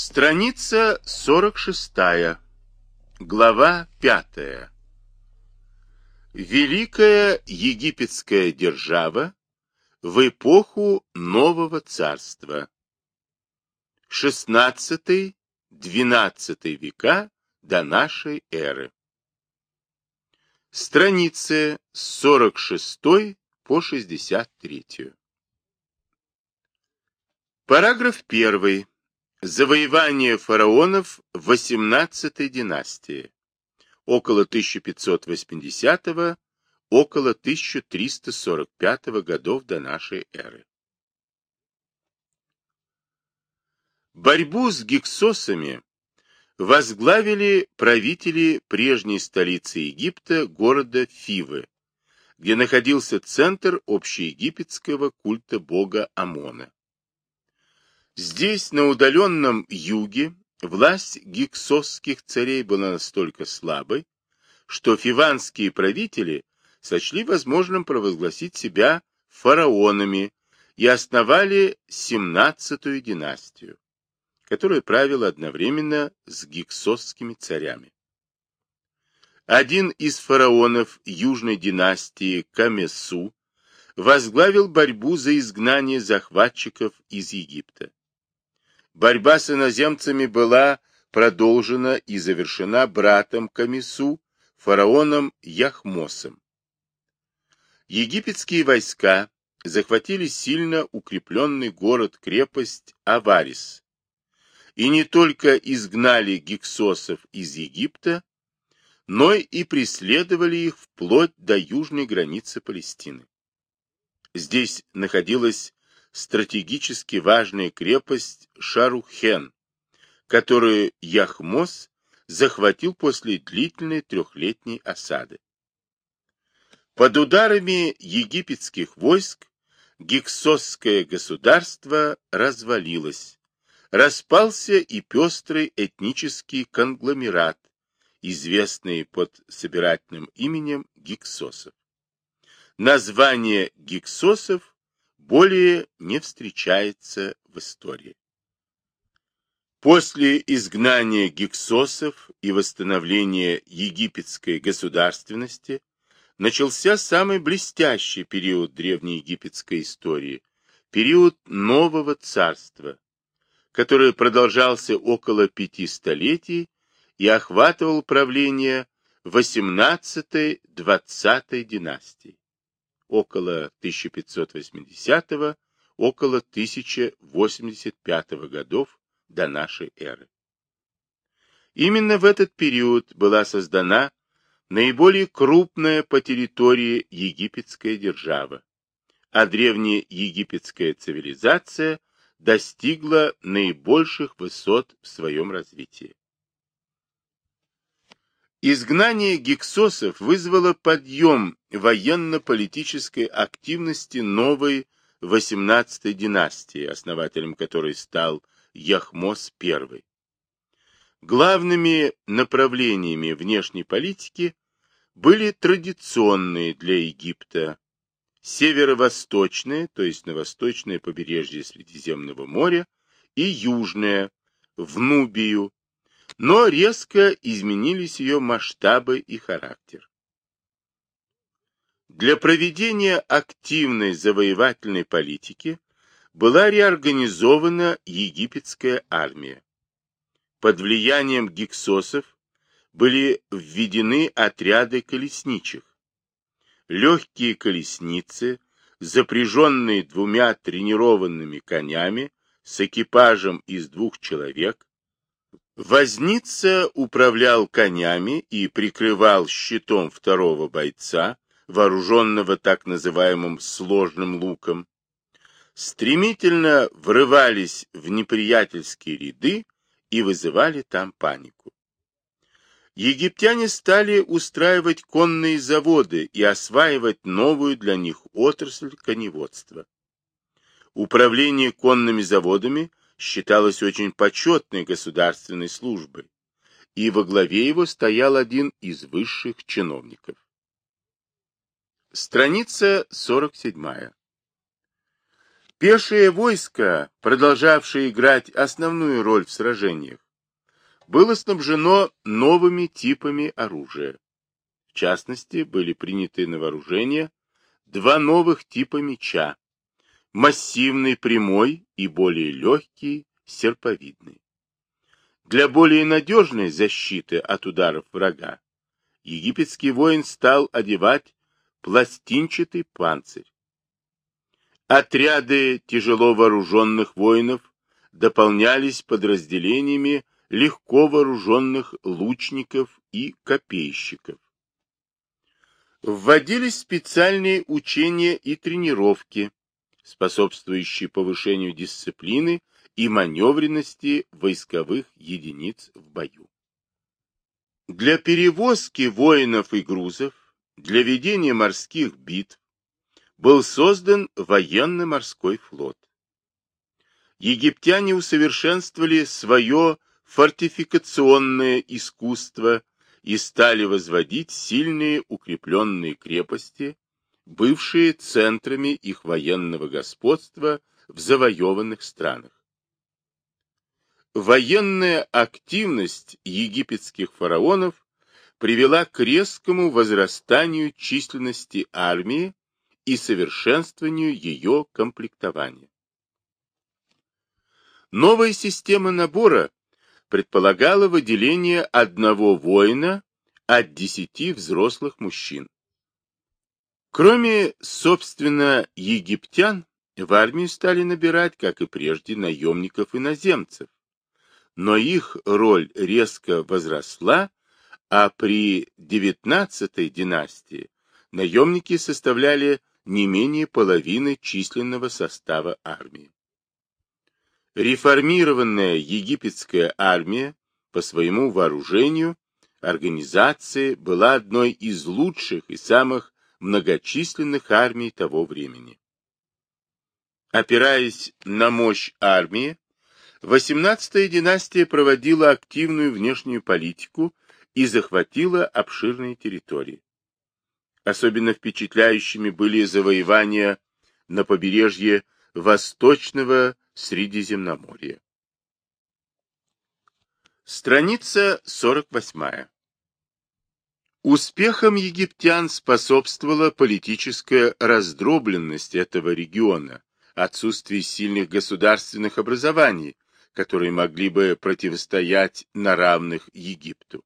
Страница 46. Глава 5. Великая египетская держава в эпоху Нового Царства. 16-12 века до нашей эры. Страницы с 46 по 63. Параграф 1. Завоевание фараонов XVIII династии. Около 1580 около 1345 годов до нашей эры. Борьбу с гиксосами возглавили правители прежней столицы Египта, города Фивы, где находился центр общеегипетского культа бога Амона. Здесь, на удаленном юге, власть гиксосских царей была настолько слабой, что фиванские правители сочли возможным провозгласить себя фараонами и основали 17-ю династию, которая правила одновременно с гиксосскими царями. Один из фараонов южной династии Камесу возглавил борьбу за изгнание захватчиков из Египта. Борьба с иноземцами была продолжена и завершена братом Камису, фараоном Яхмосом. Египетские войска захватили сильно укрепленный город-крепость Аварис и не только изгнали гиксосов из Египта, но и преследовали их вплоть до южной границы Палестины. Здесь находилась стратегически важная крепость Шарухен, которую Яхмос захватил после длительной трехлетней осады. Под ударами египетских войск гиксосское государство развалилось, распался и пестрый этнический конгломерат, известный под собирательным именем гиксосов. Название гиксосов более не встречается в истории. После изгнания гиксосов и восстановления египетской государственности начался самый блестящий период древнеегипетской истории, период Нового Царства, который продолжался около пяти столетий и охватывал правление 18-20 династий около 1580 около 1085 годов до нашей эры. Именно в этот период была создана наиболее крупная по территории египетская держава, а древняя египетская цивилизация достигла наибольших высот в своем развитии. Изгнание гиксосов вызвало подъем военно-политической активности новой 18-й династии, основателем которой стал Яхмос I. Главными направлениями внешней политики были традиционные для Египта северо-восточное, то есть на восточное побережье Средиземного моря, и южное, в Нубию, но резко изменились ее масштабы и характер. Для проведения активной завоевательной политики была реорганизована египетская армия. Под влиянием гиксосов были введены отряды колесничих. Легкие колесницы, запряженные двумя тренированными конями с экипажем из двух человек, Возница управлял конями и прикрывал щитом второго бойца, вооруженного так называемым сложным луком. Стремительно врывались в неприятельские ряды и вызывали там панику. Египтяне стали устраивать конные заводы и осваивать новую для них отрасль коневодства. Управление конными заводами считалось очень почетной государственной службой, и во главе его стоял один из высших чиновников. Страница 47. Пешее войско, продолжавшее играть основную роль в сражениях, было снабжено новыми типами оружия. В частности, были приняты на вооружение два новых типа меча – массивный прямой и более легкий серповидный. Для более надежной защиты от ударов врага египетский воин стал одевать пластинчатый панцирь. Отряды тяжело вооруженных воинов дополнялись подразделениями легко вооруженных лучников и копейщиков. Вводились специальные учения и тренировки, способствующие повышению дисциплины и маневренности войсковых единиц в бою. Для перевозки воинов и грузов, для ведения морских битв был создан военно-морской флот. Египтяне усовершенствовали свое фортификационное искусство и стали возводить сильные укрепленные крепости, бывшие центрами их военного господства в завоеванных странах. Военная активность египетских фараонов привела к резкому возрастанию численности армии и совершенствованию ее комплектования. Новая система набора предполагало выделение одного воина от десяти взрослых мужчин. Кроме, собственно, египтян, в армию стали набирать, как и прежде, наемников-иноземцев. Но их роль резко возросла, а при XIX династии наемники составляли не менее половины численного состава армии. Реформированная египетская армия по своему вооружению, организации была одной из лучших и самых многочисленных армий того времени. Опираясь на мощь армии, 18-я династия проводила активную внешнюю политику и захватила обширные территории. Особенно впечатляющими были завоевания на побережье Восточного Средиземноморья. Страница 48. Успехом египтян способствовала политическая раздробленность этого региона, отсутствие сильных государственных образований, которые могли бы противостоять на равных Египту.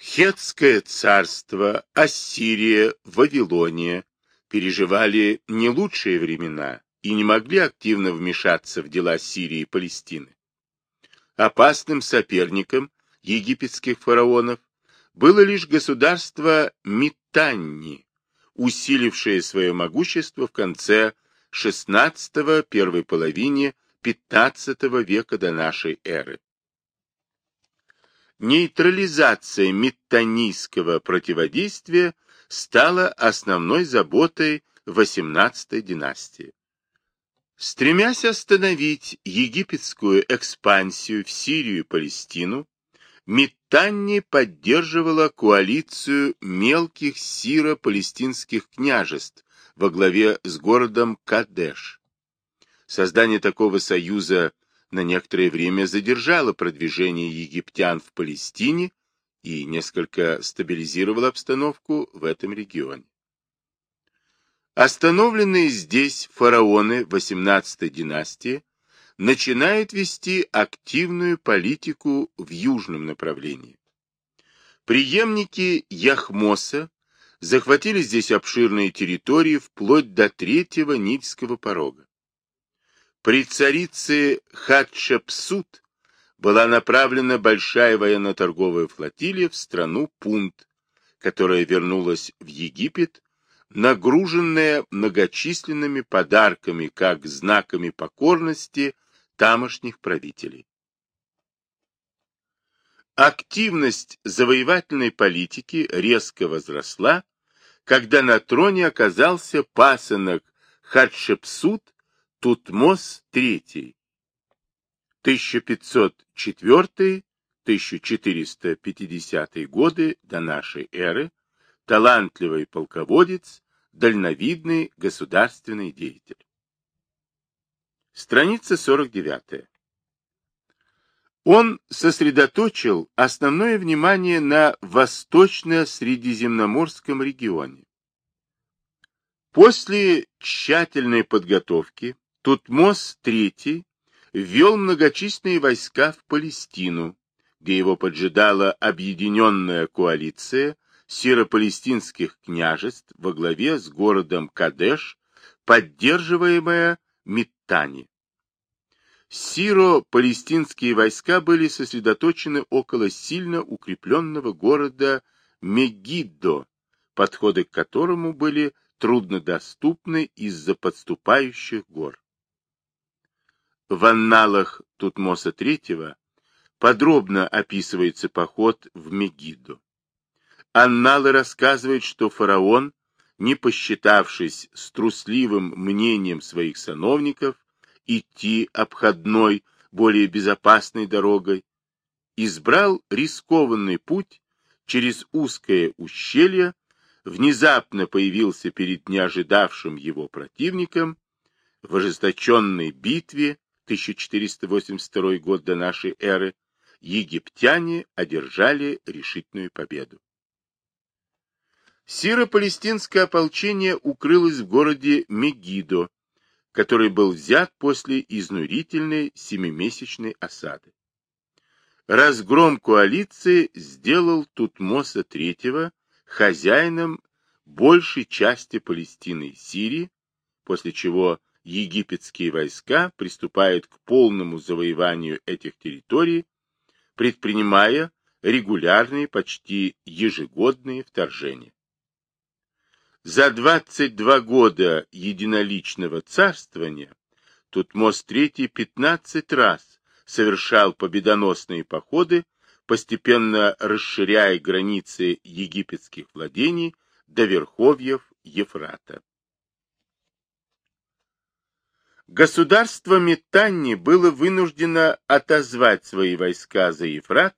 Хетское царство, Ассирия, Вавилония переживали не лучшие времена и не могли активно вмешаться в дела Сирии и Палестины. Опасным соперником египетских фараонов было лишь государство Митанни, усилившее свое могущество в конце XVI – первой половине XV века до нашей эры. Нейтрализация миттанийского противодействия стала основной заботой XVIII династии. Стремясь остановить египетскую экспансию в Сирию и Палестину, Миттанни поддерживала коалицию мелких сиро-палестинских княжеств во главе с городом Кадеш. Создание такого союза на некоторое время задержало продвижение египтян в Палестине и несколько стабилизировало обстановку в этом регионе. Остановленные здесь фараоны XVIII династии начинают вести активную политику в южном направлении. Приемники Яхмоса захватили здесь обширные территории вплоть до третьего Нильского порога. При царице Хатшепсут была направлена большая военно-торговая флотилия в страну Пунт, которая вернулась в Египет нагруженная многочисленными подарками как знаками покорности тамошних правителей. Активность завоевательной политики резко возросла, когда на троне оказался пасынок Хатшепсут Тутмос III 1504-1450 годы до нашей эры, талантливый полководец, дальновидный государственный деятель. Страница 49. Он сосредоточил основное внимание на восточно-средиземноморском регионе. После тщательной подготовки Тутмос III ввел многочисленные войска в Палестину, где его поджидала объединенная коалиция сиро-палестинских княжеств во главе с городом Кадеш, поддерживаемая Миттани. Сиро-палестинские войска были сосредоточены около сильно укрепленного города Мегиддо, подходы к которому были труднодоступны из-за подступающих гор. В анналах Тутмоса III подробно описывается поход в Мегиддо. Анналы рассказывают, что фараон, не посчитавшись с трусливым мнением своих сановников, идти обходной, более безопасной дорогой, избрал рискованный путь через узкое ущелье, внезапно появился перед неожидавшим его противником в ожесточенной битве 1482 год до нашей эры, египтяне одержали решительную победу. Сиро-палестинское ополчение укрылось в городе Мегидо, который был взят после изнурительной семимесячной осады. Разгром коалиции сделал Тутмоса III хозяином большей части Палестины и Сирии, после чего египетские войска приступают к полному завоеванию этих территорий, предпринимая регулярные, почти ежегодные вторжения. За 22 года единоличного царствования Тутмос III 15 раз совершал победоносные походы, постепенно расширяя границы египетских владений до верховьев Ефрата. Государство Метанни было вынуждено отозвать свои войска за Ефрат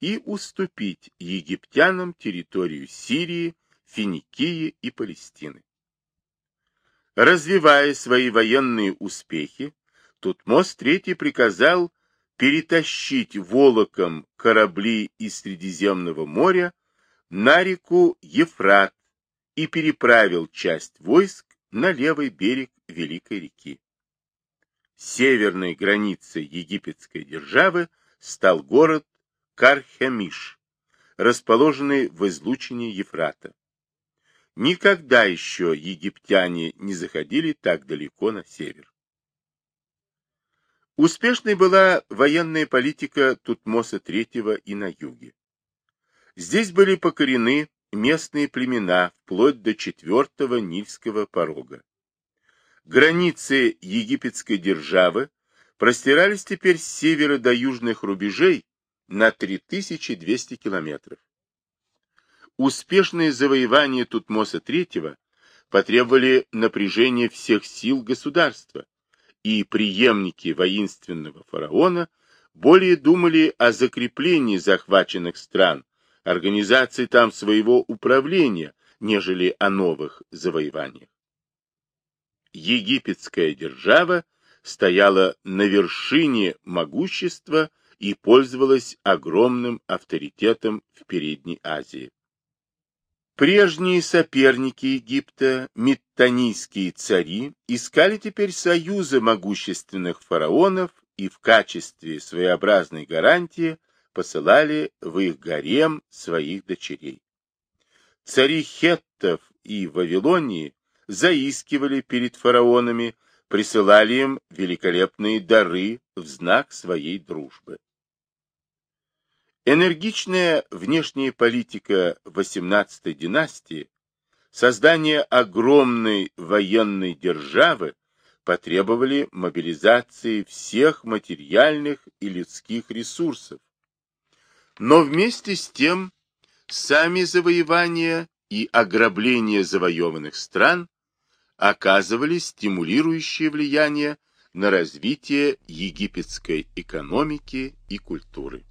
и уступить египтянам территорию Сирии, Финикии и Палестины. Развивая свои военные успехи, Тутмос III приказал перетащить волоком корабли из Средиземного моря на реку Ефрат и переправил часть войск на левый берег Великой реки. Северной границей египетской державы стал город Кархемиш, расположенный в излучине Ефрата. Никогда еще египтяне не заходили так далеко на север. Успешной была военная политика Тутмоса III и на юге. Здесь были покорены местные племена вплоть до четвертого Нильского порога. Границы египетской державы простирались теперь с севера до южных рубежей на 3200 километров. Успешные завоевания Тутмоса III потребовали напряжения всех сил государства, и преемники воинственного фараона более думали о закреплении захваченных стран, организации там своего управления, нежели о новых завоеваниях. Египетская держава стояла на вершине могущества и пользовалась огромным авторитетом в Передней Азии. Прежние соперники Египта, миттанийские цари, искали теперь союза могущественных фараонов и в качестве своеобразной гарантии посылали в их гарем своих дочерей. Цари Хеттов и Вавилонии заискивали перед фараонами, присылали им великолепные дары в знак своей дружбы. Энергичная внешняя политика XVIII династии, создание огромной военной державы потребовали мобилизации всех материальных и людских ресурсов. Но вместе с тем сами завоевания и ограбления завоеванных стран оказывали стимулирующее влияние на развитие египетской экономики и культуры.